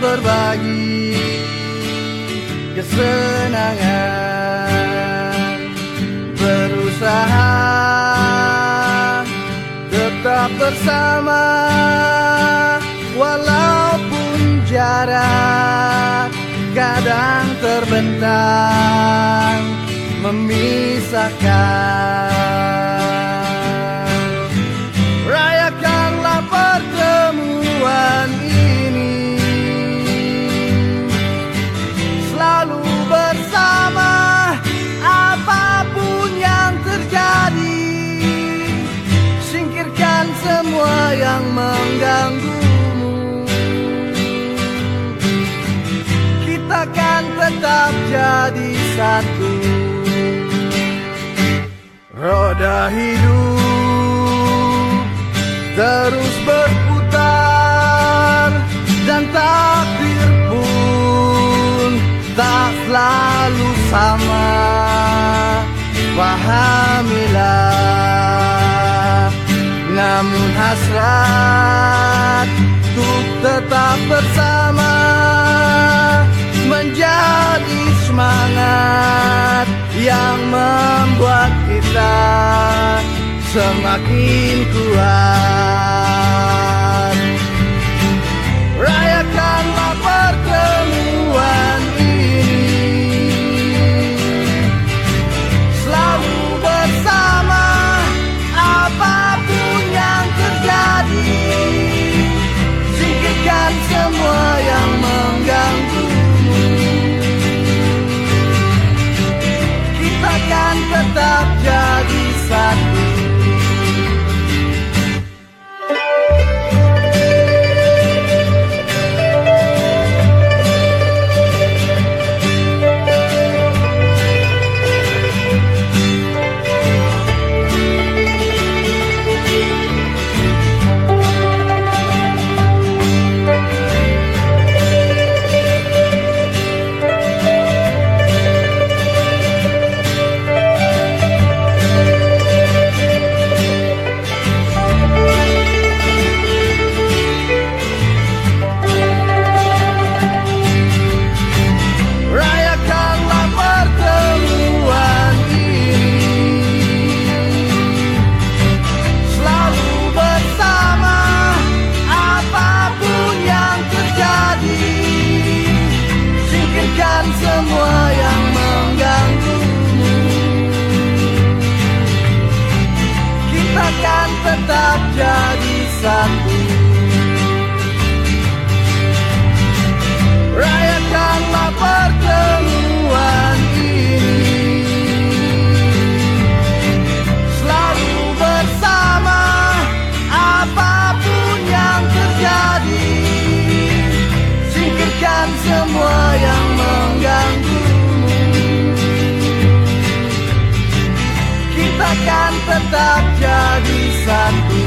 berbagi kesenangan. Berusaha tetap bersama walaupun jarak kadang terbentang memisahkan yang mengganggumu. Kita kan tetap jadi satu. Roda hidup terus berputar dan takdir pun tak selalu sama. Pahamilah hasrat untuk tetap bersama menjadi semangat yang membuat kita semakin kuat. Tetap jadi satu. Rayakanlah pertemuan ini. Selalu bersama apa pun yang terjadi. Singkirkan semua yang mengganggumu. Kita kan tetap jadi inside me